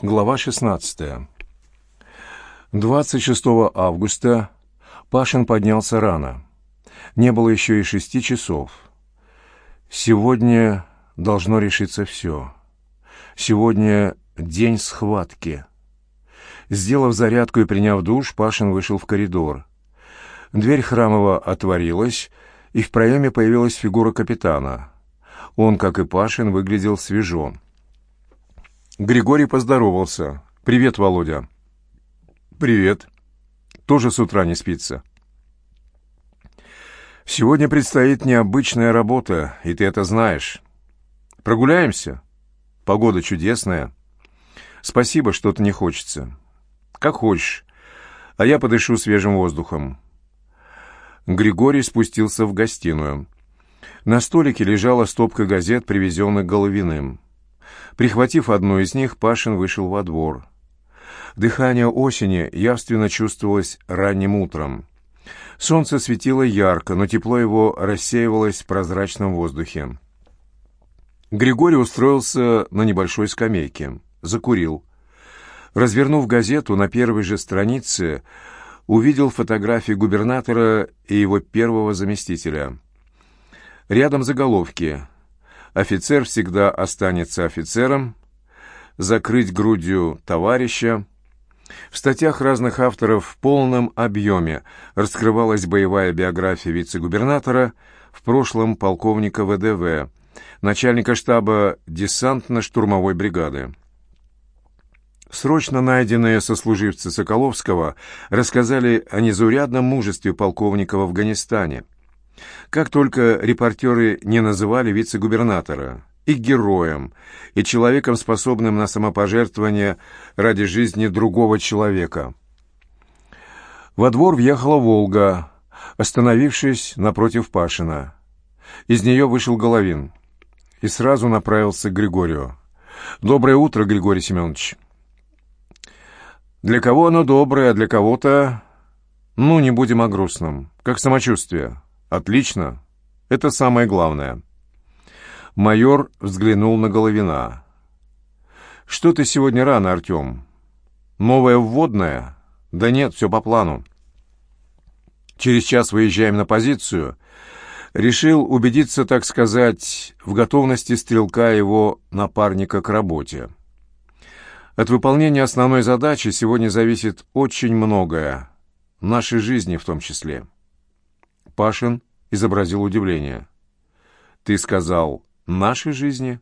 Глава 16. 26 августа Пашин поднялся рано. Не было еще и шести часов. Сегодня должно решиться все. Сегодня день схватки. Сделав зарядку и приняв душ, Пашин вышел в коридор. Дверь храмова отворилась, и в проеме появилась фигура капитана. Он, как и Пашин, выглядел свежо. Григорий поздоровался. «Привет, Володя». «Привет. Тоже с утра не спится». «Сегодня предстоит необычная работа, и ты это знаешь. Прогуляемся? Погода чудесная. Спасибо, что-то не хочется. Как хочешь, а я подышу свежим воздухом». Григорий спустился в гостиную. На столике лежала стопка газет, привезенных Головиным. Прихватив одну из них, Пашин вышел во двор. Дыхание осени явственно чувствовалось ранним утром. Солнце светило ярко, но тепло его рассеивалось в прозрачном воздухе. Григорий устроился на небольшой скамейке. Закурил. Развернув газету, на первой же странице увидел фотографии губернатора и его первого заместителя. Рядом заголовки офицер всегда останется офицером, закрыть грудью товарища. В статьях разных авторов в полном объеме раскрывалась боевая биография вице-губернатора, в прошлом полковника ВДВ, начальника штаба десантно-штурмовой бригады. Срочно найденные сослуживцы Соколовского рассказали о незаурядном мужестве полковника в Афганистане – как только репортеры не называли вице-губернатора и героем, и человеком, способным на самопожертвование ради жизни другого человека. Во двор въехала «Волга», остановившись напротив Пашина. Из нее вышел Головин и сразу направился к Григорию. «Доброе утро, Григорий Семенович». «Для кого оно доброе, а для кого-то...» «Ну, не будем о грустном. Как самочувствие?» «Отлично. Это самое главное». Майор взглянул на Головина. «Что ты сегодня рано, Артем? Новая вводная?» «Да нет, все по плану. Через час выезжаем на позицию. Решил убедиться, так сказать, в готовности стрелка его напарника к работе. От выполнения основной задачи сегодня зависит очень многое, нашей жизни в том числе». Пашин изобразил удивление. «Ты сказал «нашей жизни»?»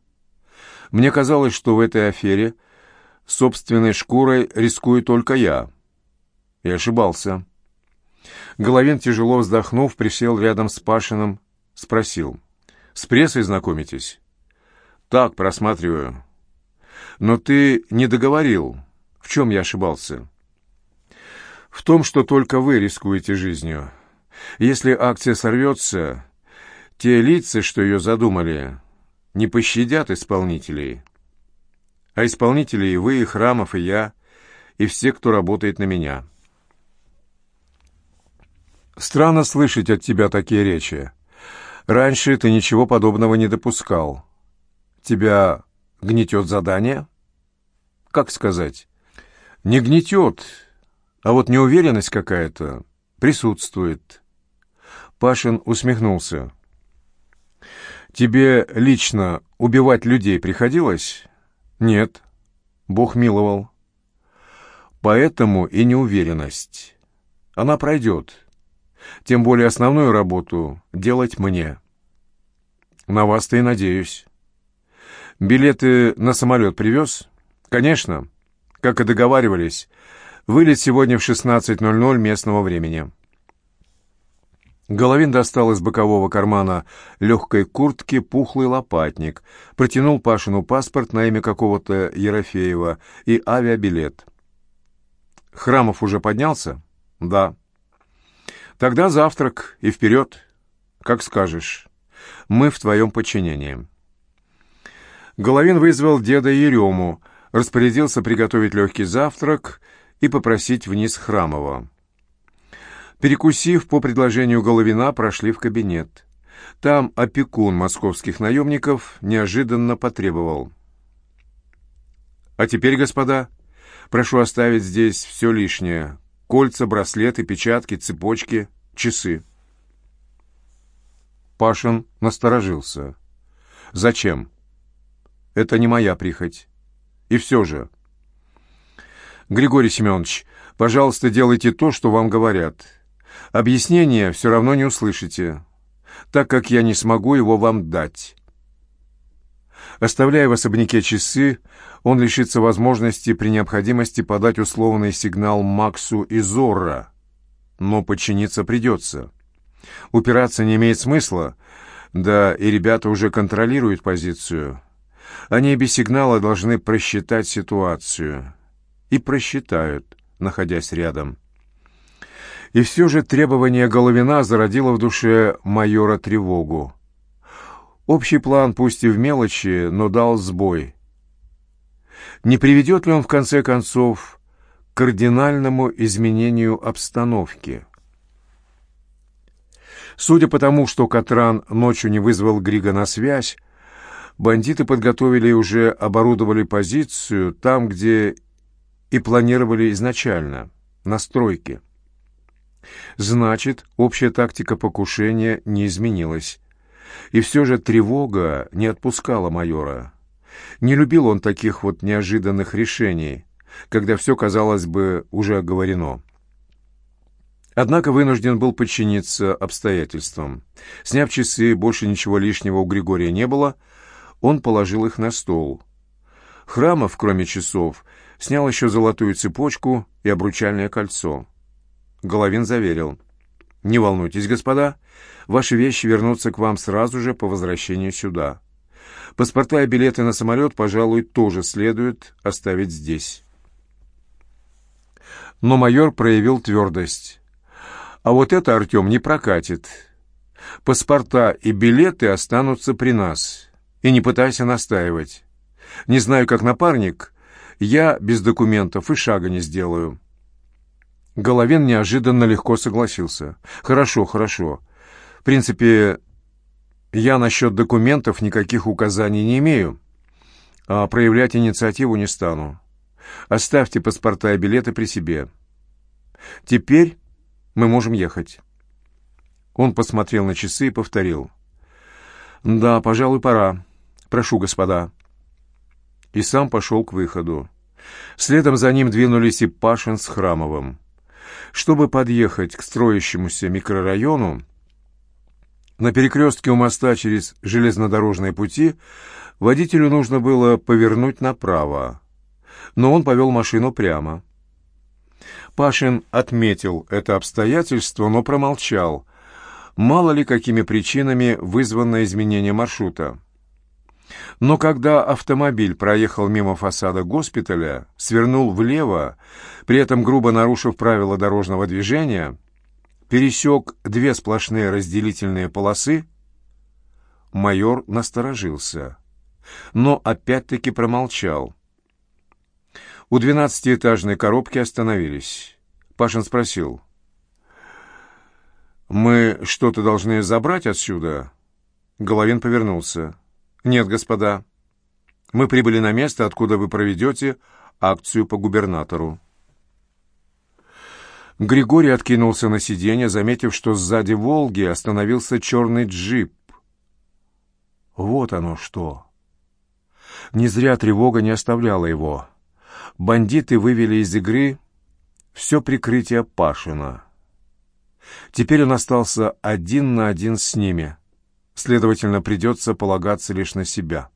«Мне казалось, что в этой афере собственной шкурой рискую только я». И ошибался. Головин, тяжело вздохнув, присел рядом с Пашиным, спросил. «С прессой знакомитесь?» «Так, просматриваю». «Но ты не договорил. В чем я ошибался?» «В том, что только вы рискуете жизнью». Если акция сорвется, те лица, что ее задумали, не пощадят исполнителей. А исполнители и вы, и Храмов, и я, и все, кто работает на меня. Странно слышать от тебя такие речи. Раньше ты ничего подобного не допускал. Тебя гнетет задание? Как сказать? Не гнетет, а вот неуверенность какая-то присутствует. Пашин усмехнулся. «Тебе лично убивать людей приходилось?» «Нет». Бог миловал. «Поэтому и неуверенность. Она пройдет. Тем более основную работу делать мне. На вас-то и надеюсь. Билеты на самолет привез?» «Конечно. Как и договаривались. Вылет сегодня в 16.00 местного времени». Головин достал из бокового кармана легкой куртки пухлый лопатник, протянул Пашину паспорт на имя какого-то Ерофеева и авиабилет. «Храмов уже поднялся?» «Да». «Тогда завтрак и вперед. Как скажешь. Мы в твоем подчинении». Головин вызвал деда Ерему, распорядился приготовить легкий завтрак и попросить вниз Храмова. Перекусив по предложению Головина, прошли в кабинет. Там опекун московских наемников неожиданно потребовал. А теперь, господа, прошу оставить здесь все лишнее. Кольца, браслеты, печатки, цепочки, часы. Пашин насторожился. «Зачем?» «Это не моя прихоть. И все же...» «Григорий Семенович, пожалуйста, делайте то, что вам говорят. Объяснения все равно не услышите, так как я не смогу его вам дать». Оставляя в особняке часы, он лишится возможности при необходимости подать условный сигнал Максу и Зорро. Но подчиниться придется. Упираться не имеет смысла, да и ребята уже контролируют позицию. Они без сигнала должны просчитать ситуацию. И просчитают, находясь рядом. И все же требование Головина зародило в душе майора тревогу. Общий план, пусть и в мелочи, но дал сбой. Не приведет ли он, в конце концов, к кардинальному изменению обстановки? Судя по тому, что Катран ночью не вызвал Грига на связь, бандиты подготовили и уже оборудовали позицию там, где и планировали изначально, на стройке. Значит, общая тактика покушения не изменилась. И все же тревога не отпускала майора. Не любил он таких вот неожиданных решений, когда все, казалось бы, уже оговорено. Однако вынужден был подчиниться обстоятельствам. Сняв часы, больше ничего лишнего у Григория не было, он положил их на стол. Храмов, кроме часов, снял еще золотую цепочку и обручальное кольцо. Головин заверил. «Не волнуйтесь, господа, ваши вещи вернутся к вам сразу же по возвращению сюда. Паспорта и билеты на самолет, пожалуй, тоже следует оставить здесь». Но майор проявил твердость. А вот это, Артем, не прокатит. Паспорта и билеты останутся при нас. И не пытайся настаивать. Не знаю, как напарник, я без документов и шага не сделаю. Головин неожиданно легко согласился. Хорошо, хорошо. В принципе, я насчет документов никаких указаний не имею, а проявлять инициативу не стану. Оставьте паспорта и билеты при себе. Теперь мы можем ехать». Он посмотрел на часы и повторил. «Да, пожалуй, пора. Прошу, господа». И сам пошел к выходу. Следом за ним двинулись и Пашин с Храмовым. Чтобы подъехать к строящемуся микрорайону, на перекрестке у моста через железнодорожные пути водителю нужно было повернуть направо, но он повел машину прямо. Пашин отметил это обстоятельство, но промолчал. Мало ли какими причинами вызвано изменение маршрута. Но когда автомобиль проехал мимо фасада госпиталя, свернул влево, при этом грубо нарушив правила дорожного движения, пересек две сплошные разделительные полосы, майор насторожился, но опять-таки промолчал. У двенадцатиэтажной коробки остановились. Пашин спросил. «Мы что-то должны забрать отсюда?» Головин повернулся. «Нет, господа. Мы прибыли на место, откуда вы проведете акцию по губернатору». Григорий откинулся на сиденье, заметив, что сзади «Волги» остановился черный джип. Вот оно что! Не зря тревога не оставляла его бандиты вывели из игры все прикрытие Пашина. Теперь он остался один на один с ними. Следовательно, придется полагаться лишь на себя.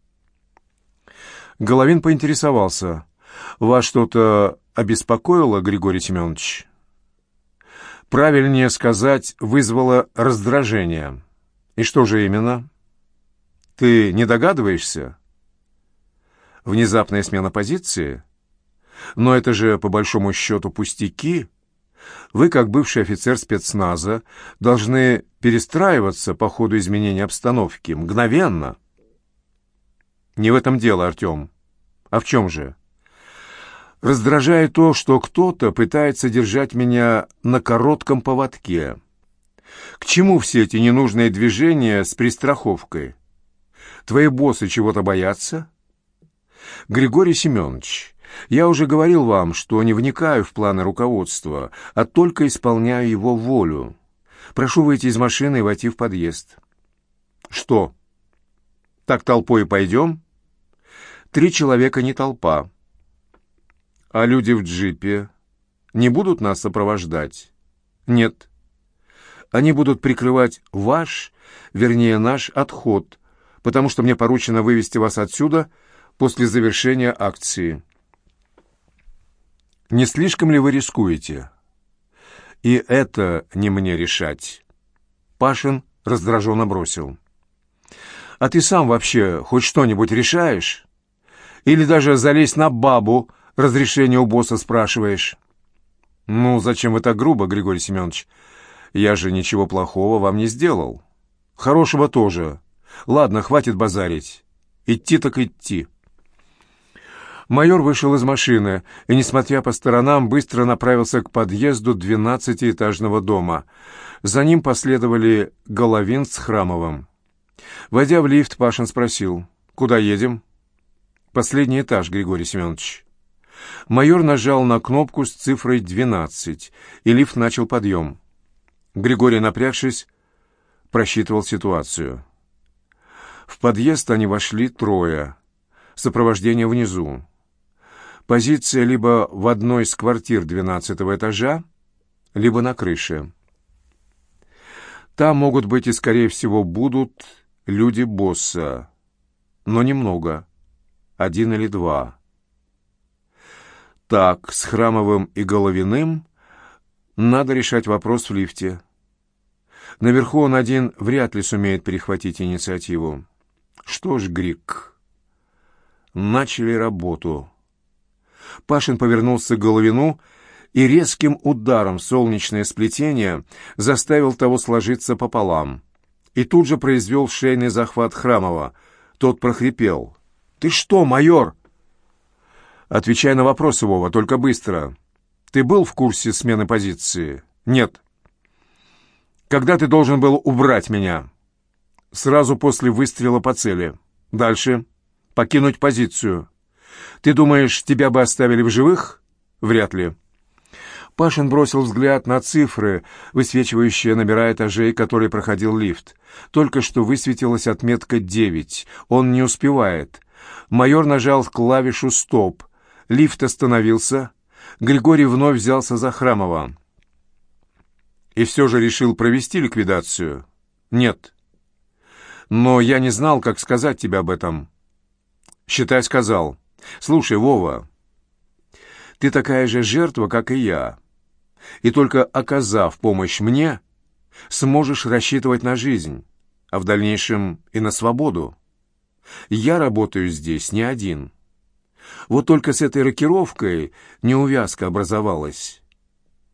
Головин поинтересовался. «Вас что-то обеспокоило, Григорий Семенович?» «Правильнее сказать, вызвало раздражение. И что же именно?» «Ты не догадываешься?» «Внезапная смена позиции?» Но это же, по большому счету, пустяки. Вы, как бывший офицер спецназа, должны перестраиваться по ходу изменения обстановки, мгновенно. Не в этом дело, Артем. А в чем же? Раздражает то, что кто-то пытается держать меня на коротком поводке. К чему все эти ненужные движения с пристраховкой? Твои боссы чего-то боятся? Григорий Семенович, Я уже говорил вам, что не вникаю в планы руководства, а только исполняю его волю. Прошу выйти из машины и войти в подъезд. Что? Так толпой пойдем? Три человека не толпа. А люди в джипе не будут нас сопровождать? Нет. Они будут прикрывать ваш, вернее, наш отход, потому что мне поручено вывести вас отсюда после завершения акции. Не слишком ли вы рискуете? И это не мне решать. Пашин раздраженно бросил. А ты сам вообще хоть что-нибудь решаешь? Или даже залезть на бабу, разрешение у босса спрашиваешь? Ну, зачем вы так грубо, Григорий Семенович? Я же ничего плохого вам не сделал. Хорошего тоже. Ладно, хватит базарить. Идти так идти. Майор вышел из машины и, несмотря по сторонам, быстро направился к подъезду двенадцатиэтажного дома. За ним последовали Головин с Храмовым. Войдя в лифт, Пашин спросил, «Куда едем?» «Последний этаж, Григорий Семенович». Майор нажал на кнопку с цифрой 12, и лифт начал подъем. Григорий, напрягшись, просчитывал ситуацию. В подъезд они вошли трое. Сопровождение внизу. Позиция либо в одной из квартир двенадцатого этажа, либо на крыше. Там могут быть и, скорее всего, будут люди босса, но немного, один или два. Так, с Храмовым и Головиным надо решать вопрос в лифте. Наверху он один вряд ли сумеет перехватить инициативу. Что ж, Грик, начали работу. Пашин повернулся к Головину и резким ударом солнечное сплетение заставил того сложиться пополам. И тут же произвел шейный захват Храмова. Тот прохрипел. «Ты что, майор?» «Отвечай на вопрос, Вова, только быстро. Ты был в курсе смены позиции?» «Нет». «Когда ты должен был убрать меня?» «Сразу после выстрела по цели. Дальше. Покинуть позицию. Ты думаешь, тебя бы оставили в живых? Вряд ли. Пашин бросил взгляд на цифры, высвечивающие номера этажей, которые проходил лифт. Только что высветилась отметка 9. Он не успевает. Майор нажал клавишу «Стоп». Лифт остановился. Григорий вновь взялся за Храмова. «И все же решил провести ликвидацию?» «Нет». «Но я не знал, как сказать тебе об этом». «Считай, сказал». «Слушай, Вова, ты такая же жертва, как и я, и только оказав помощь мне, сможешь рассчитывать на жизнь, а в дальнейшем и на свободу. Я работаю здесь не один. Вот только с этой рокировкой неувязка образовалась.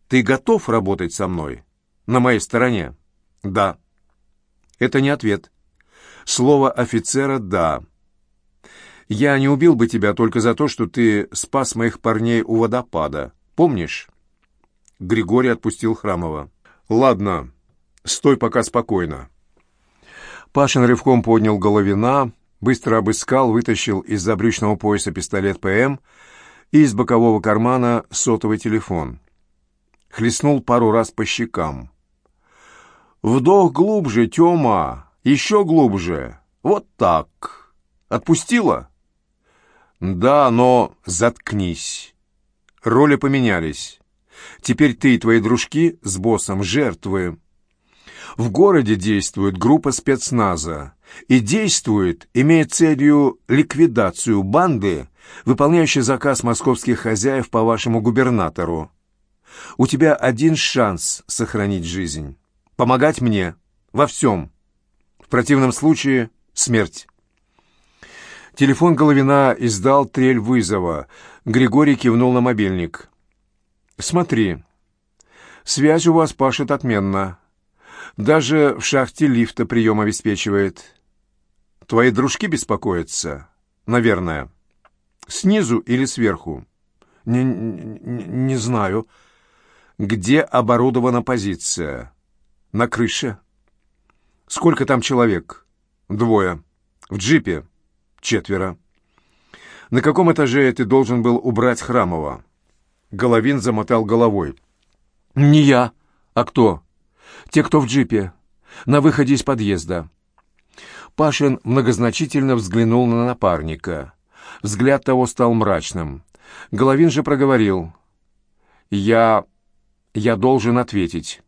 Ты готов работать со мной? На моей стороне? Да. Это не ответ. Слово офицера «да». Я не убил бы тебя только за то, что ты спас моих парней у водопада. Помнишь?» Григорий отпустил Храмова. «Ладно, стой пока спокойно». Пашин рывком поднял головина, быстро обыскал, вытащил из-за брючного пояса пистолет ПМ и из бокового кармана сотовый телефон. Хлестнул пару раз по щекам. «Вдох глубже, Тёма! Еще глубже! Вот так! Отпустила?» «Да, но заткнись. Роли поменялись. Теперь ты и твои дружки с боссом жертвы. В городе действует группа спецназа. И действует, имея целью ликвидацию банды, выполняющей заказ московских хозяев по вашему губернатору. У тебя один шанс сохранить жизнь. Помогать мне. Во всем. В противном случае — смерть. Телефон Головина издал трель вызова. Григорий кивнул на мобильник. «Смотри. Связь у вас пашет отменно. Даже в шахте лифта прием обеспечивает. Твои дружки беспокоятся? Наверное. Снизу или сверху? Не, не, не знаю. Где оборудована позиция? На крыше. Сколько там человек? Двое. В джипе? Четверо. На каком этаже ты должен был убрать Храмова?» Головин замотал головой. «Не я. А кто?» «Те, кто в джипе. На выходе из подъезда». Пашин многозначительно взглянул на напарника. Взгляд того стал мрачным. Головин же проговорил. «Я... я должен ответить».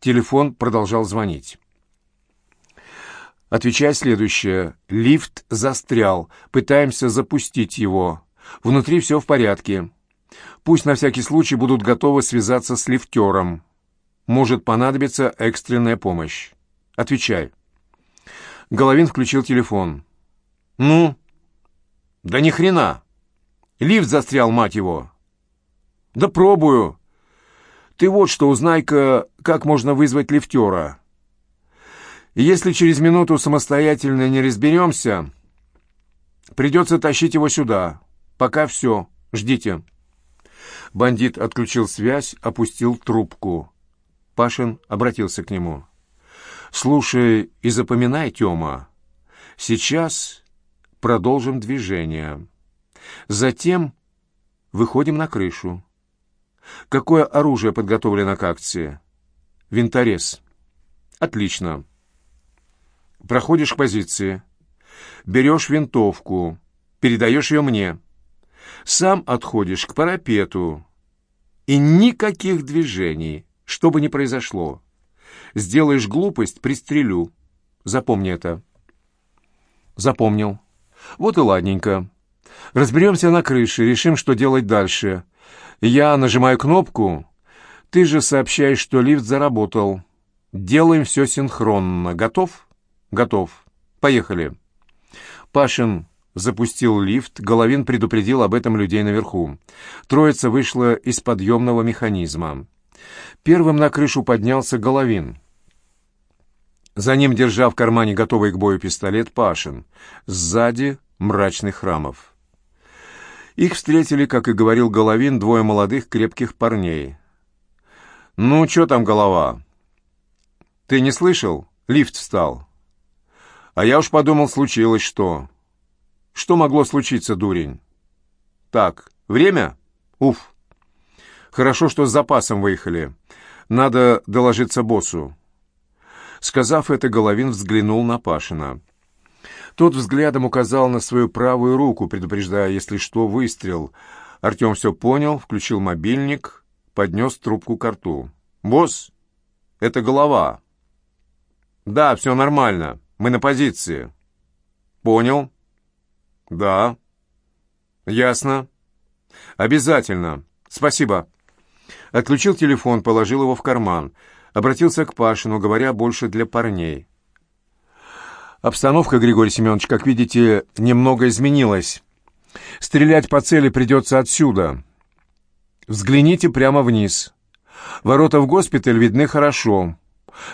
Телефон продолжал звонить. Отвечай следующее. Лифт застрял. Пытаемся запустить его. Внутри все в порядке. Пусть на всякий случай будут готовы связаться с лифтером. Может понадобиться экстренная помощь. Отвечай. Головин включил телефон. «Ну?» «Да ни хрена! Лифт застрял, мать его!» «Да пробую! Ты вот что, узнай-ка, как можно вызвать лифтера!» Если через минуту самостоятельно не разберемся, придется тащить его сюда. Пока все. Ждите». Бандит отключил связь, опустил трубку. Пашин обратился к нему. «Слушай и запоминай, Тёма. Сейчас продолжим движение. Затем выходим на крышу. Какое оружие подготовлено к акции? Винторез. Отлично. Проходишь к позиции. Берешь винтовку. Передаешь ее мне. Сам отходишь к парапету. И никаких движений, что бы ни произошло. Сделаешь глупость — пристрелю. Запомни это. Запомнил. Вот и ладненько. Разберемся на крыше, решим, что делать дальше. Я нажимаю кнопку. Ты же сообщаешь, что лифт заработал. Делаем все синхронно. Готов? «Готов. Поехали». Пашин запустил лифт, Головин предупредил об этом людей наверху. Троица вышла из подъемного механизма. Первым на крышу поднялся Головин. За ним, держа в кармане готовый к бою пистолет, Пашин. Сзади мрачный Храмов. Их встретили, как и говорил Головин, двое молодых крепких парней. «Ну, что там, голова?» «Ты не слышал? Лифт встал». А я уж подумал, случилось что. Что могло случиться, дурень? Так, время? Уф. Хорошо, что с запасом выехали. Надо доложиться боссу. Сказав это, Головин взглянул на Пашина. Тот взглядом указал на свою правую руку, предупреждая, если что, выстрел. Артем все понял, включил мобильник, поднес трубку к рту. «Босс, это голова». «Да, все нормально». Мы на позиции. Понял? Да. Ясно. Обязательно. Спасибо. Отключил телефон, положил его в карман. Обратился к Пашину, говоря больше для парней. Обстановка, Григорий Семенович, как видите, немного изменилась. Стрелять по цели придется отсюда. Взгляните прямо вниз. Ворота в госпиталь видны хорошо.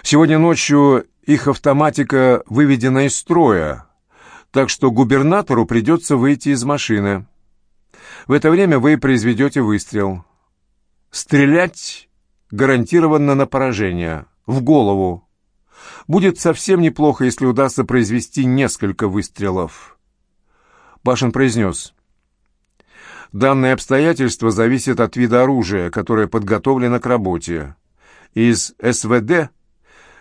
Сегодня ночью их автоматика выведена из строя, так что губернатору придется выйти из машины. В это время вы произведете выстрел. Стрелять гарантированно на поражение, в голову. Будет совсем неплохо, если удастся произвести несколько выстрелов. Башин произнес. Данное обстоятельство зависит от вида оружия, которое подготовлено к работе. Из СВД –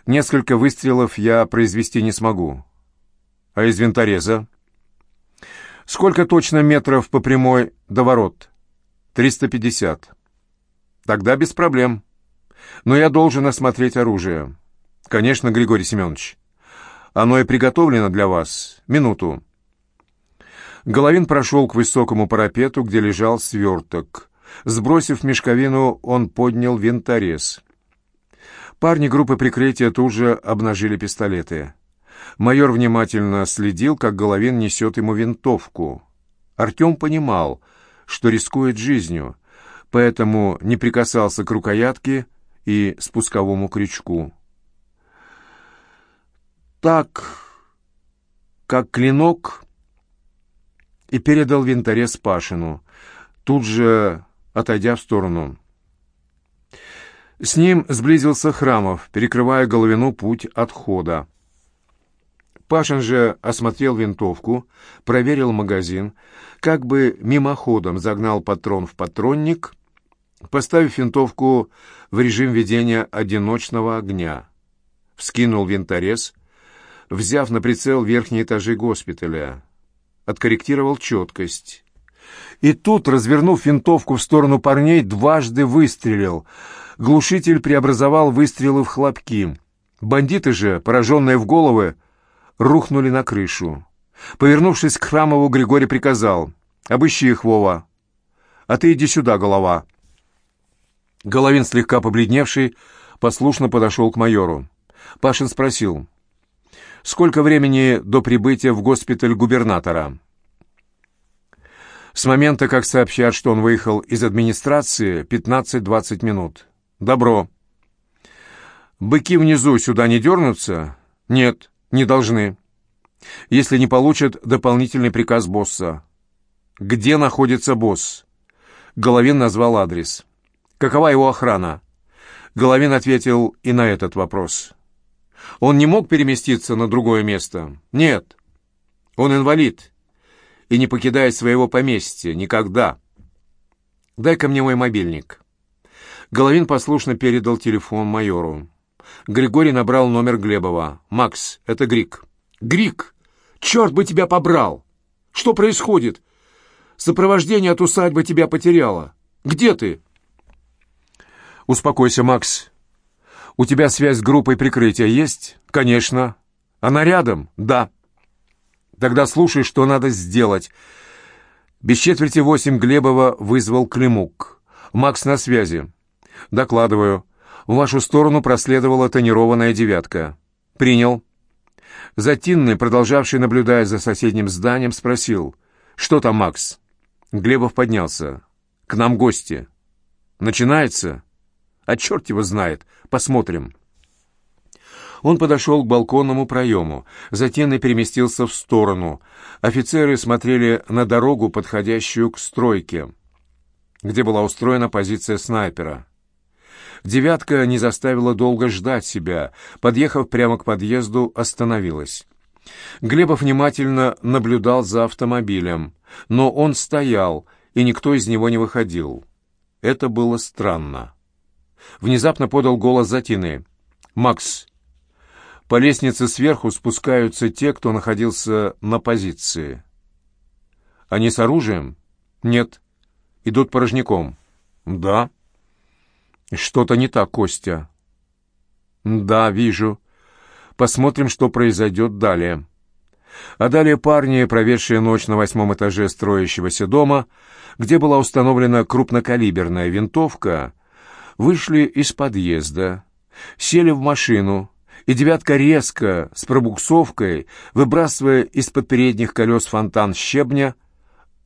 Несколько выстрелов я произвести не смогу. А из винтореза? Сколько точно метров по прямой до ворот? 350. Тогда без проблем. Но я должен осмотреть оружие. Конечно, Григорий Семенович. Оно и приготовлено для вас. Минуту. Головин прошел к высокому парапету, где лежал сверток. Сбросив мешковину, он поднял винторез. Парни группы прикрытия тут же обнажили пистолеты. Майор внимательно следил, как Головин несет ему винтовку. Артем понимал, что рискует жизнью, поэтому не прикасался к рукоятке и спусковому крючку. Так, как клинок, и передал винторез Пашину, тут же отойдя в сторону. С ним сблизился Храмов, перекрывая Головину путь отхода. Пашин же осмотрел винтовку, проверил магазин, как бы мимоходом загнал патрон в патронник, поставив винтовку в режим ведения одиночного огня. Вскинул винторез, взяв на прицел верхние этажи госпиталя. Откорректировал четкость. И тут, развернув винтовку в сторону парней, дважды выстрелил. Глушитель преобразовал выстрелы в хлопки. Бандиты же, пораженные в головы, рухнули на крышу. Повернувшись к Храмову, Григорий приказал. «Обыщи их, Вова. А ты иди сюда, голова». Головин, слегка побледневший, послушно подошел к майору. Пашин спросил. «Сколько времени до прибытия в госпиталь губернатора?» С момента, как сообщат, что он выехал из администрации, 15-20 минут. Добро. Быки внизу сюда не дернутся? Нет, не должны. Если не получат дополнительный приказ босса. Где находится босс? Головин назвал адрес. Какова его охрана? Головин ответил и на этот вопрос. Он не мог переместиться на другое место? Нет. Он инвалид и не покидает своего поместья. Никогда. Дай-ка мне мой мобильник. Головин послушно передал телефон майору. Григорий набрал номер Глебова. «Макс, это Грик». «Грик! Черт бы тебя побрал! Что происходит? Сопровождение от усадьбы тебя потеряло. Где ты?» «Успокойся, Макс. У тебя связь с группой прикрытия есть?» «Конечно. Она рядом?» «Да». Тогда слушай, что надо сделать. Без четверти восемь Глебова вызвал Климук. Макс на связи. Докладываю. В вашу сторону проследовала тонированная девятка. Принял. Затинный, продолжавший наблюдая за соседним зданием, спросил. «Что там, Макс?» Глебов поднялся. «К нам гости». «Начинается?» «А черт его знает. Посмотрим». Он подошел к балконному проему, затем и переместился в сторону. Офицеры смотрели на дорогу, подходящую к стройке, где была устроена позиция снайпера. «Девятка» не заставила долго ждать себя. Подъехав прямо к подъезду, остановилась. Глебов внимательно наблюдал за автомобилем, но он стоял, и никто из него не выходил. Это было странно. Внезапно подал голос Затины. «Макс, по лестнице сверху спускаются те, кто находился на позиции. Они с оружием? Нет. Идут порожняком. Да. Что-то не так, Костя. Да, вижу. Посмотрим, что произойдет далее. А далее парни, проведшие ночь на восьмом этаже строящегося дома, где была установлена крупнокалиберная винтовка, вышли из подъезда, сели в машину, и «девятка» резко, с пробуксовкой, выбрасывая из-под передних колес фонтан щебня,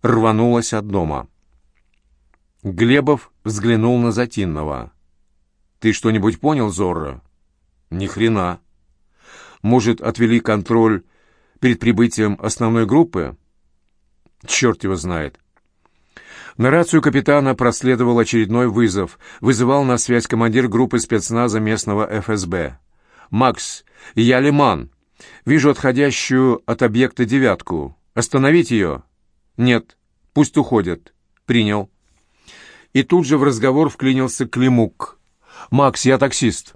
рванулась от дома. Глебов взглянул на Затинного. «Ты что-нибудь понял, Зорро?» «Ни хрена. Может, отвели контроль перед прибытием основной группы?» «Черт его знает». На рацию капитана проследовал очередной вызов. Вызывал на связь командир группы спецназа местного ФСБ. «Макс, я Лиман. Вижу отходящую от объекта девятку. Остановить ее?» «Нет. Пусть уходят». «Принял». И тут же в разговор вклинился Климук. «Макс, я таксист.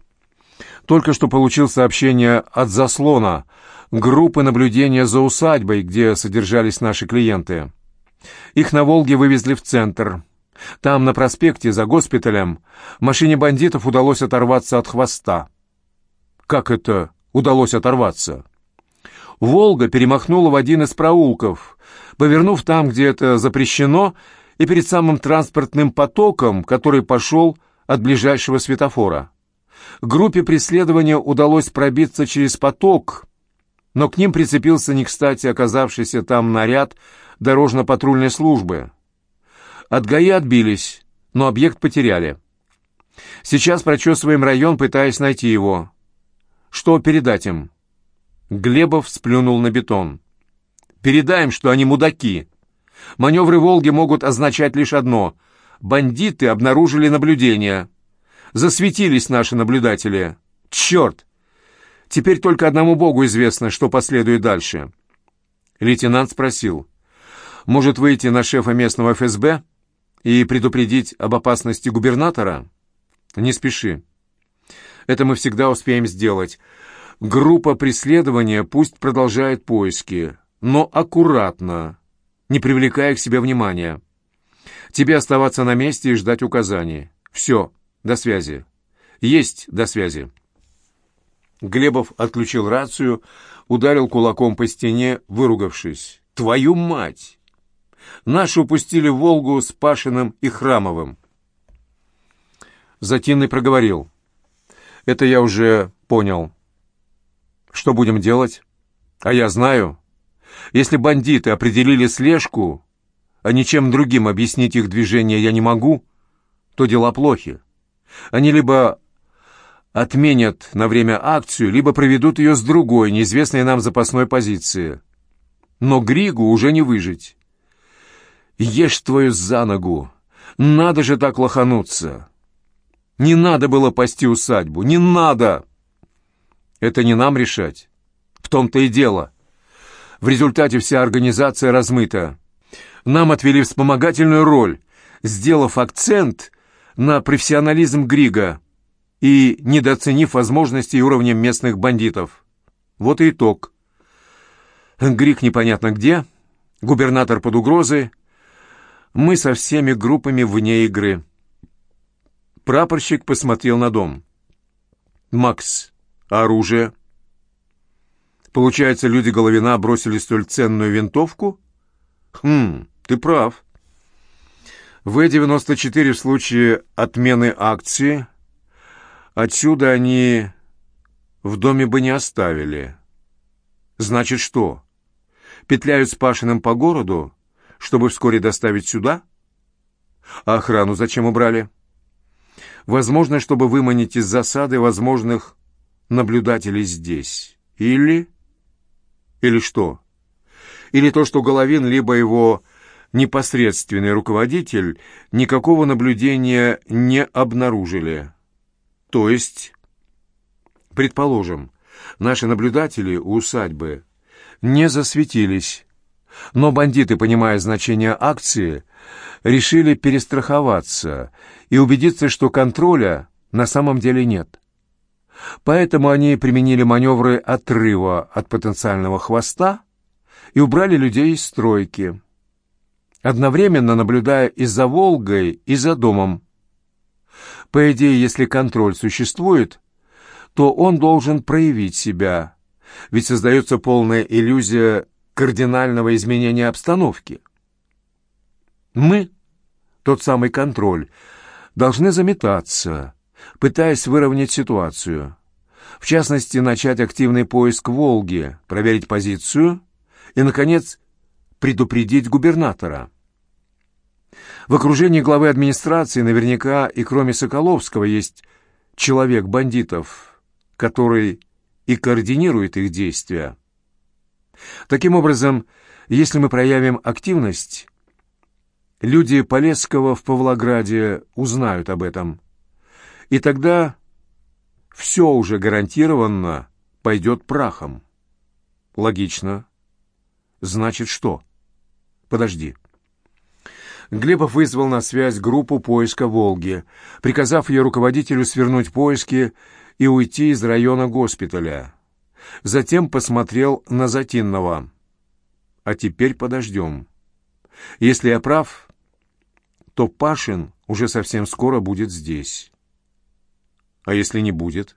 Только что получил сообщение от заслона, группы наблюдения за усадьбой, где содержались наши клиенты. Их на «Волге» вывезли в центр». Там, на проспекте, за госпиталем, машине бандитов удалось оторваться от хвоста. Как это удалось оторваться? Волга перемахнула в один из проулков, повернув там, где это запрещено, и перед самым транспортным потоком, который пошел от ближайшего светофора. Группе преследования удалось пробиться через поток, но к ним прицепился не кстати оказавшийся там наряд дорожно-патрульной службы. От ГАИ отбились, но объект потеряли. Сейчас прочесываем район, пытаясь найти его. Что передать им?» Глебов сплюнул на бетон. «Передаем, что они мудаки. Маневры «Волги» могут означать лишь одно. Бандиты обнаружили наблюдение. Засветились наши наблюдатели. Черт! Теперь только одному Богу известно, что последует дальше. Лейтенант спросил, может выйти на шефа местного ФСБ и предупредить об опасности губернатора? Не спеши. Это мы всегда успеем сделать. Группа преследования пусть продолжает поиски, но аккуратно, не привлекая к себе внимания. Тебе оставаться на месте и ждать указаний. Все, до связи. Есть, до связи. Глебов отключил рацию, ударил кулаком по стене, выругавшись. «Твою мать!» Наши упустили «Волгу» с Пашиным и Храмовым. Затинный проговорил. «Это я уже понял. Что будем делать? А я знаю. Если бандиты определили слежку, а ничем другим объяснить их движение я не могу, то дела плохи. Они либо отменят на время акцию, либо проведут ее с другой, неизвестной нам запасной позиции. Но Григу уже не выжить. Ешь твою за ногу! Надо же так лохануться! Не надо было пасти усадьбу, не надо! Это не нам решать. В том-то и дело. В результате вся организация размыта. Нам отвели вспомогательную роль, сделав акцент на профессионализм Грига и недооценив возможности и уровня местных бандитов. Вот и итог. Григ непонятно где, губернатор под угрозой, мы со всеми группами вне игры. Прапорщик посмотрел на дом. «Макс, оружие?» «Получается, люди Головина бросили столь ценную винтовку?» «Хм, ты прав. В-94 в случае отмены акции Отсюда они в доме бы не оставили. Значит, что? Петляют с Пашиным по городу, чтобы вскоре доставить сюда? А охрану зачем убрали? Возможно, чтобы выманить из засады возможных наблюдателей здесь. Или... Или что? Или то, что Головин, либо его непосредственный руководитель никакого наблюдения не обнаружили. То есть, предположим, наши наблюдатели у усадьбы не засветились, но бандиты, понимая значение акции, решили перестраховаться и убедиться, что контроля на самом деле нет. Поэтому они применили маневры отрыва от потенциального хвоста и убрали людей из стройки, одновременно наблюдая и за Волгой, и за домом, по идее, если контроль существует, то он должен проявить себя, ведь создается полная иллюзия кардинального изменения обстановки. Мы, тот самый контроль, должны заметаться, пытаясь выровнять ситуацию. В частности, начать активный поиск Волги, проверить позицию и, наконец, предупредить губернатора. В окружении главы администрации наверняка и кроме Соколовского есть человек бандитов, который и координирует их действия. Таким образом, если мы проявим активность, люди Полесского в Павлограде узнают об этом. И тогда все уже гарантированно пойдет прахом. Логично. Значит, что? Подожди. Глебов вызвал на связь группу поиска «Волги», приказав ее руководителю свернуть поиски и уйти из района госпиталя. Затем посмотрел на Затинного. «А теперь подождем. Если я прав, то Пашин уже совсем скоро будет здесь. А если не будет?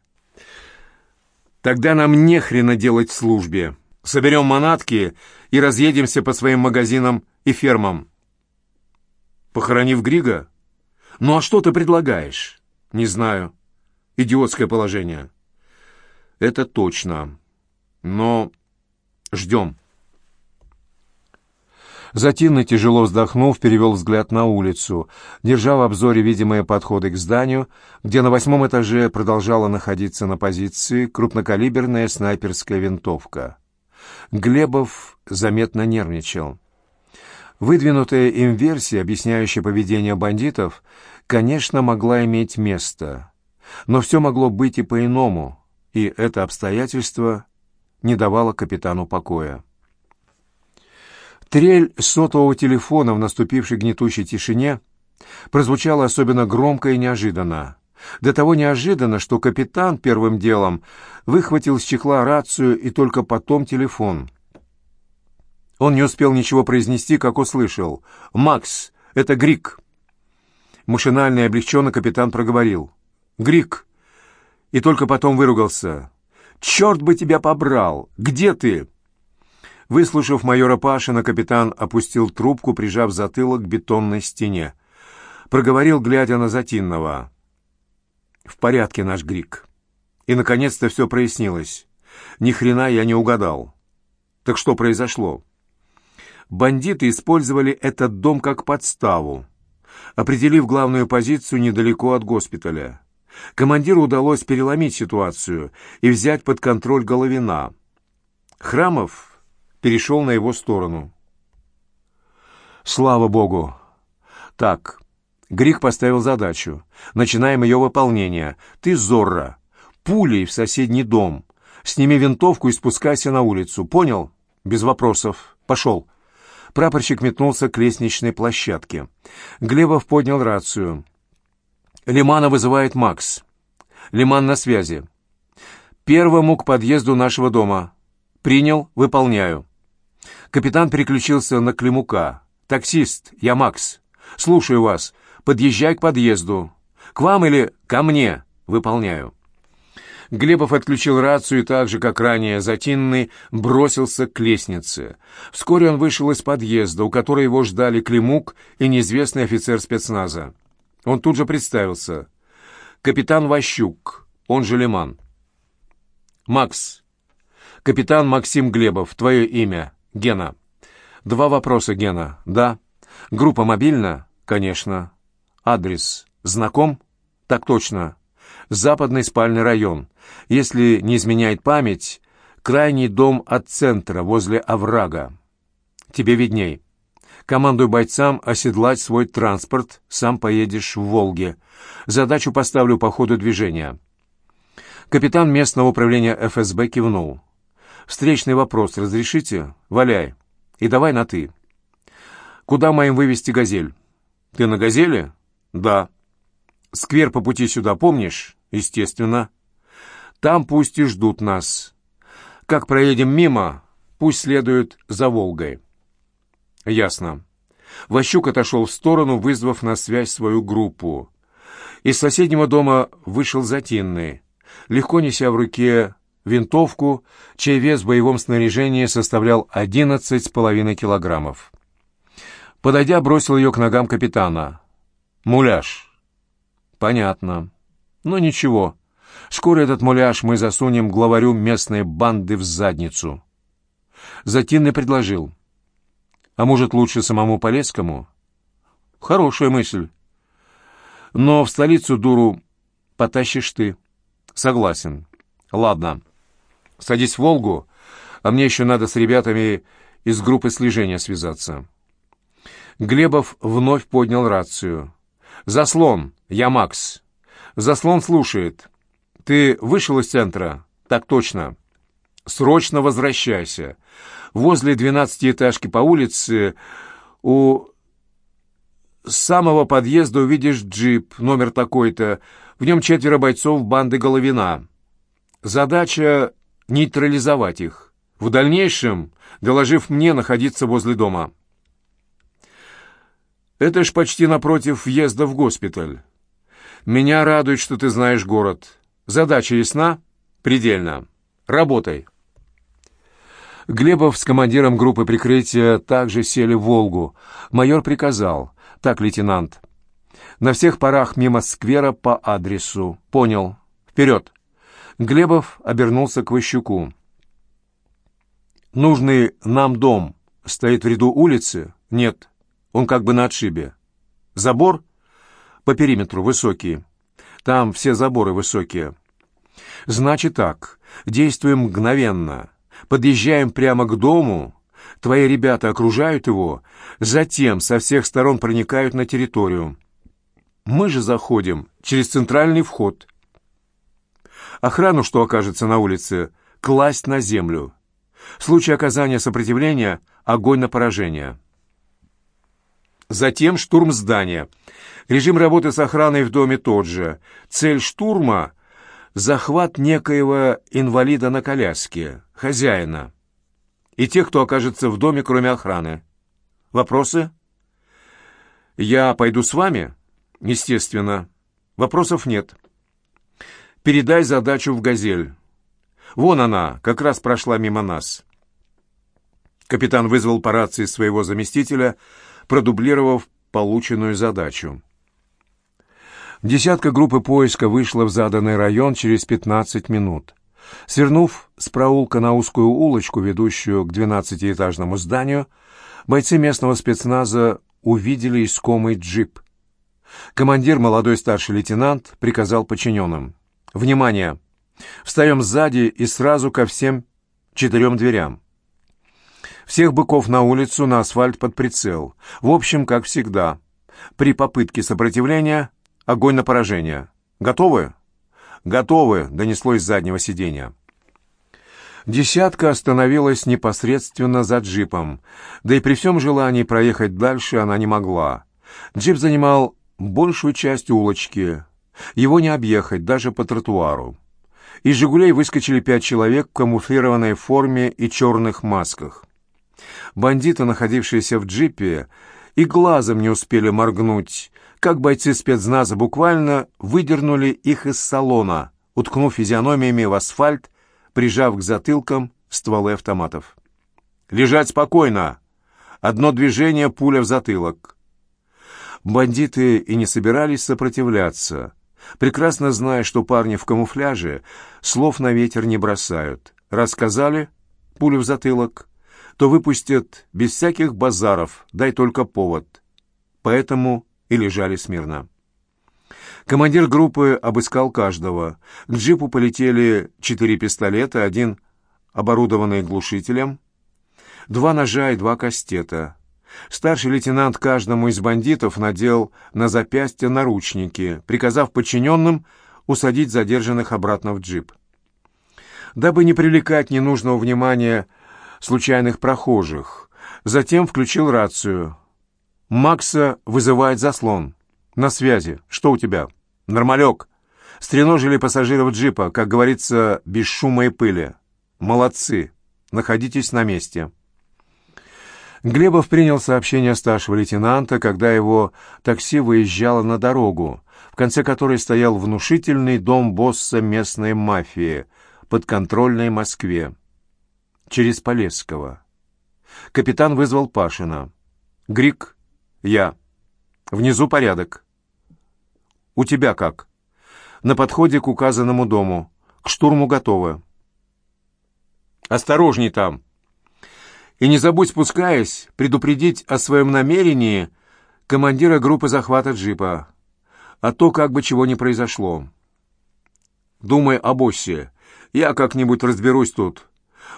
Тогда нам не хрена делать в службе. Соберем манатки и разъедемся по своим магазинам и фермам». Похоронив Грига? Ну а что ты предлагаешь? Не знаю. Идиотское положение. Это точно. Но ждем. Затинный, тяжело вздохнув, перевел взгляд на улицу, держа в обзоре видимые подходы к зданию, где на восьмом этаже продолжала находиться на позиции крупнокалиберная снайперская винтовка. Глебов заметно нервничал. Выдвинутая им версия, объясняющая поведение бандитов, конечно, могла иметь место. Но все могло быть и по-иному. И это обстоятельство не давало капитану покоя. Трель сотового телефона в наступившей гнетущей тишине прозвучала особенно громко и неожиданно. До того неожиданно, что капитан первым делом выхватил с чехла рацию и только потом телефон. Он не успел ничего произнести, как услышал. «Макс, это Грик!» Машинально и облегченно капитан проговорил. «Грик!» И только потом выругался. «Черт бы тебя побрал! Где ты?» Выслушав майора Пашина, капитан опустил трубку, прижав затылок к бетонной стене. Проговорил, глядя на Затинного. «В порядке, наш Грик». И, наконец-то, все прояснилось. Ни хрена я не угадал. Так что произошло? Бандиты использовали этот дом как подставу, определив главную позицию недалеко от госпиталя. Командиру удалось переломить ситуацию и взять под контроль Головина. Храмов перешел на его сторону. Слава богу! Так, Грик поставил задачу. Начинаем ее выполнение. Ты, Зорро, пулей в соседний дом. Сними винтовку и спускайся на улицу. Понял? Без вопросов. Пошел. Прапорщик метнулся к лестничной площадке. Глебов поднял рацию. «Лимана вызывает Макс. Лиман на связи. Первому к подъезду нашего дома. Принял, выполняю». Капитан переключился на Климука. «Таксист, я Макс. Слушаю вас. Подъезжай к подъезду. К вам или ко мне? Выполняю». Глебов отключил рацию и так же, как ранее Затинный, бросился к лестнице. Вскоре он вышел из подъезда, у которой его ждали Климук и неизвестный офицер спецназа. Он тут же представился. «Капитан Ващук, он же Лиман». «Макс. Капитан Максим Глебов, твое имя. Гена». «Два вопроса, Гена. Да. Группа мобильна?» «Конечно. Адрес. Знаком?» «Так точно. Западный спальный район. Если не изменяет память, крайний дом от центра, возле оврага. Тебе видней. Командуй бойцам оседлать свой транспорт, сам поедешь в «Волге». Задачу поставлю по ходу движения». Капитан местного управления ФСБ кивнул. «Встречный вопрос разрешите? Валяй. И давай на «ты». Куда моим вывести «Газель»?» «Ты на «Газели»?» «Да». «Сквер по пути сюда помнишь?» «Естественно». Там пусть и ждут нас. Как проедем мимо, пусть следуют за Волгой. Ясно. Ващук отошел в сторону, вызвав на связь свою группу. Из соседнего дома вышел Затинный, легко неся в руке винтовку, чей вес в боевом снаряжении составлял одиннадцать с половиной килограммов. Подойдя, бросил ее к ногам капитана. «Муляж». «Понятно. Но ничего. Скоро этот муляж мы засунем главарю местной банды в задницу. Затинный предложил. А может, лучше самому Полесскому? Хорошая мысль. Но в столицу дуру потащишь ты. Согласен. Ладно. Садись в «Волгу», а мне еще надо с ребятами из группы слежения связаться. Глебов вновь поднял рацию. «Заслон, я Макс. Заслон слушает. Ты вышел из центра? Так точно. Срочно возвращайся. Возле двенадцатиэтажки по улице у самого подъезда увидишь джип, номер такой-то. В нем четверо бойцов банды Головина. Задача — нейтрализовать их. В дальнейшем, доложив мне, находиться возле дома. Это ж почти напротив въезда в госпиталь. Меня радует, что ты знаешь город. Задача ясна? Предельно. Работай. Глебов с командиром группы прикрытия также сели в «Волгу». Майор приказал. «Так, лейтенант, на всех парах мимо сквера по адресу. Понял. Вперед!» Глебов обернулся к Ващуку. «Нужный нам дом стоит в ряду улицы?» «Нет, он как бы на отшибе. Забор?» «По периметру, высокий. Там все заборы высокие. Значит так, действуем мгновенно. Подъезжаем прямо к дому, твои ребята окружают его, затем со всех сторон проникают на территорию. Мы же заходим через центральный вход. Охрану, что окажется на улице, класть на землю. В случае оказания сопротивления — огонь на поражение. Затем штурм здания. Режим работы с охраной в доме тот же. Цель штурма — захват некоего инвалида на коляске, хозяина. И тех, кто окажется в доме, кроме охраны. Вопросы? Я пойду с вами? Естественно. Вопросов нет. Передай задачу в «Газель». Вон она, как раз прошла мимо нас. Капитан вызвал по рации своего заместителя, продублировав полученную задачу. Десятка группы поиска вышла в заданный район через 15 минут. Свернув с проулка на узкую улочку, ведущую к двенадцатиэтажному зданию, бойцы местного спецназа увидели искомый джип. Командир, молодой старший лейтенант, приказал подчиненным. «Внимание! Встаем сзади и сразу ко всем четырем дверям. Всех быков на улицу, на асфальт под прицел. В общем, как всегда. При попытке сопротивления — огонь на поражение. Готовы?» «Готовы!» — донеслось с заднего сиденья. Десятка остановилась непосредственно за джипом, да и при всем желании проехать дальше она не могла. Джип занимал большую часть улочки. Его не объехать даже по тротуару. Из «Жигулей» выскочили пять человек в камуфлированной форме и черных масках. Бандиты, находившиеся в джипе, и глазом не успели моргнуть, как бойцы спецназа буквально выдернули их из салона, уткнув физиономиями в асфальт, прижав к затылкам стволы автоматов. «Лежать спокойно! Одно движение — пуля в затылок!» Бандиты и не собирались сопротивляться, прекрасно зная, что парни в камуфляже слов на ветер не бросают. Рассказали — пулю в затылок, то выпустят без всяких базаров, дай только повод. Поэтому и лежали смирно. Командир группы обыскал каждого. К джипу полетели четыре пистолета, один оборудованный глушителем, два ножа и два кастета. Старший лейтенант каждому из бандитов надел на запястье наручники, приказав подчиненным усадить задержанных обратно в джип. Дабы не привлекать ненужного внимания случайных прохожих, затем включил рацию. Макса вызывает заслон. На связи. Что у тебя? Нормалек. Стреножили пассажиров джипа, как говорится, без шума и пыли. Молодцы. Находитесь на месте. Глебов принял сообщение старшего лейтенанта, когда его такси выезжало на дорогу, в конце которой стоял внушительный дом босса местной мафии, подконтрольной Москве. Через Полесского. Капитан вызвал Пашина. «Грик, «Я. Внизу порядок. У тебя как?» «На подходе к указанному дому. К штурму готовы». «Осторожней там!» «И не забудь, спускаясь, предупредить о своем намерении командира группы захвата джипа, а то как бы чего не произошло. Думай о боссе. Я как-нибудь разберусь тут.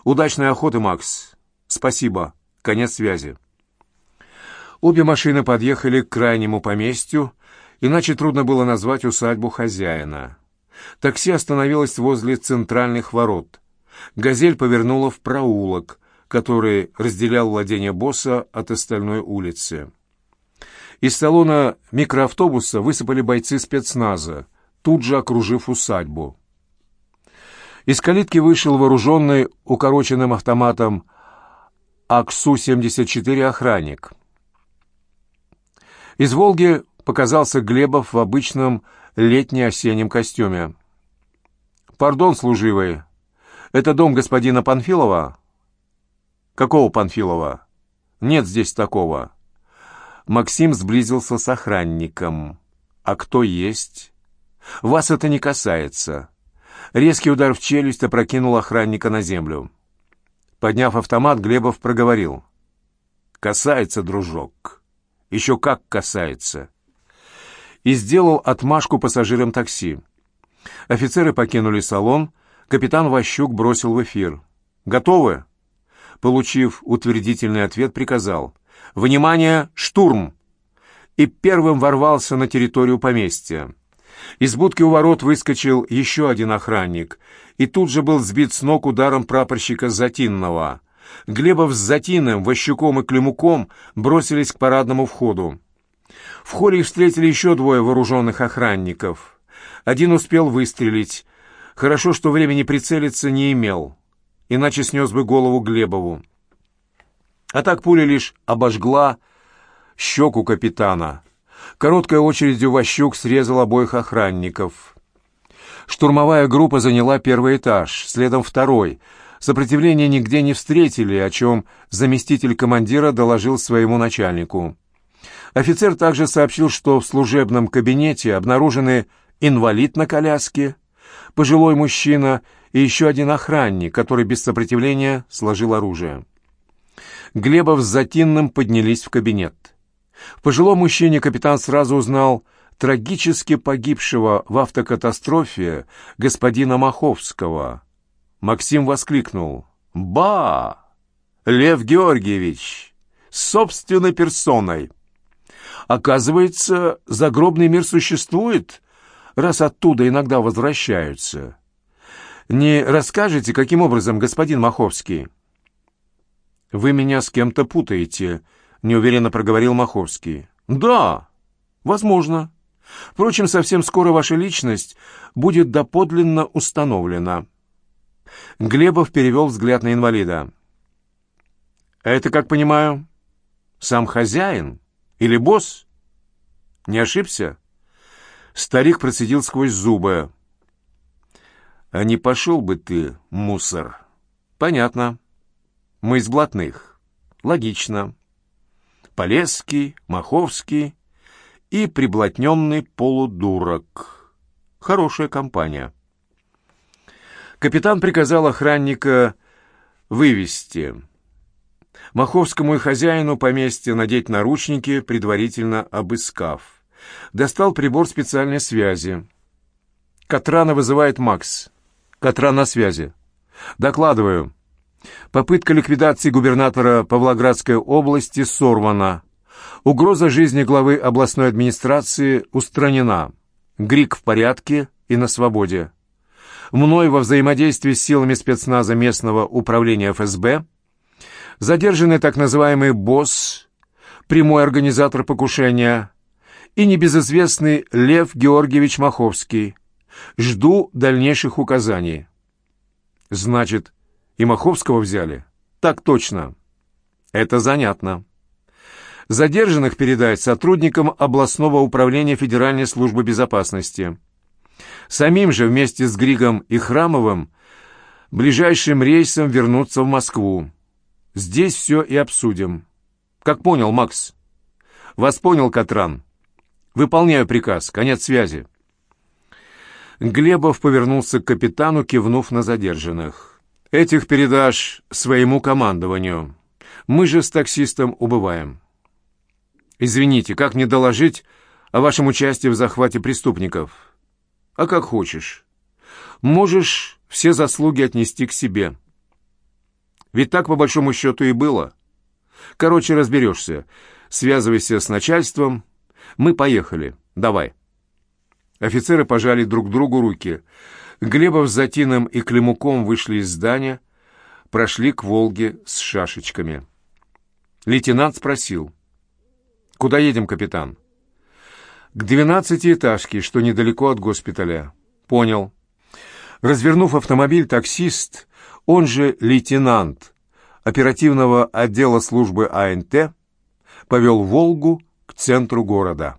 Удачной охоты, Макс. Спасибо. Конец связи». Обе машины подъехали к крайнему поместью, иначе трудно было назвать усадьбу хозяина. Такси остановилось возле центральных ворот. «Газель» повернула в проулок, который разделял владение босса от остальной улицы. Из салона микроавтобуса высыпали бойцы спецназа, тут же окружив усадьбу. Из калитки вышел вооруженный укороченным автоматом АКСУ-74 охранник — из «Волги» показался Глебов в обычном летне-осеннем костюме. «Пардон, служивый, это дом господина Панфилова?» «Какого Панфилова?» «Нет здесь такого». Максим сблизился с охранником. «А кто есть?» «Вас это не касается». Резкий удар в челюсть опрокинул охранника на землю. Подняв автомат, Глебов проговорил. «Касается, дружок». Еще как касается. И сделал отмашку пассажирам такси. Офицеры покинули салон, капитан Ващук бросил в эфир. «Готовы?» Получив утвердительный ответ, приказал. «Внимание! Штурм!» И первым ворвался на территорию поместья. Из будки у ворот выскочил еще один охранник и тут же был сбит с ног ударом прапорщика Затинного. Глебов с Затиным, Ващуком и Климуком бросились к парадному входу. В холле их встретили еще двое вооруженных охранников. Один успел выстрелить. Хорошо, что времени прицелиться не имел, иначе снес бы голову Глебову. А так пуля лишь обожгла щеку капитана. Короткой очередью Ващук срезал обоих охранников. Штурмовая группа заняла первый этаж, следом второй. Сопротивления нигде не встретили, о чем заместитель командира доложил своему начальнику. Офицер также сообщил, что в служебном кабинете обнаружены инвалид на коляске, пожилой мужчина и еще один охранник, который без сопротивления сложил оружие. Глебов с Затинным поднялись в кабинет. В пожилом мужчине капитан сразу узнал трагически погибшего в автокатастрофе господина Маховского. Максим воскликнул. «Ба! Лев Георгиевич! Собственной персоной!» Оказывается, загробный мир существует, раз оттуда иногда возвращаются. Не расскажете, каким образом, господин Маховский?» «Вы меня с кем-то путаете», — неуверенно проговорил Маховский. «Да, возможно. Впрочем, совсем скоро ваша личность будет доподлинно установлена». Глебов перевел взгляд на инвалида. «Это, как понимаю, сам хозяин или босс? Не ошибся?» Старик процедил сквозь зубы. «А не пошел бы ты, мусор?» «Понятно. Мы из блатных. Логично. Полесский, Маховский и приблотненный полудурок. Хорошая компания. Капитан приказал охранника вывести. Маховскому и хозяину поместья надеть наручники, предварительно обыскав. Достал прибор специальной связи. Катрана вызывает Макс. Катран на связи. Докладываю. Попытка ликвидации губернатора Павлоградской области сорвана. Угроза жизни главы областной администрации устранена. Грик в порядке и на свободе. Мной во взаимодействии с силами спецназа местного управления ФСБ задержанный так называемый «босс», прямой организатор покушения, и небезызвестный Лев Георгиевич Маховский. Жду дальнейших указаний. Значит, и Маховского взяли? Так точно. Это занятно. Задержанных передать сотрудникам областного управления Федеральной службы безопасности. Самим же вместе с Григом и Храмовым ближайшим рейсом вернуться в Москву. Здесь все и обсудим. Как понял, Макс? Вас понял, Катран. Выполняю приказ. Конец связи. Глебов повернулся к капитану, кивнув на задержанных. Этих передашь своему командованию. Мы же с таксистом убываем. Извините, как не доложить о вашем участии в захвате преступников? А как хочешь. Можешь все заслуги отнести к себе. Ведь так, по большому счету, и было. Короче, разберешься. Связывайся с начальством. Мы поехали. Давай. Офицеры пожали друг другу руки — Глебов с Затином и Климуком вышли из здания, прошли к «Волге» с шашечками. Лейтенант спросил. «Куда едем, капитан?» «К двенадцатиэтажке, что недалеко от госпиталя». «Понял». Развернув автомобиль, таксист, он же лейтенант оперативного отдела службы АНТ, повел «Волгу» к центру города.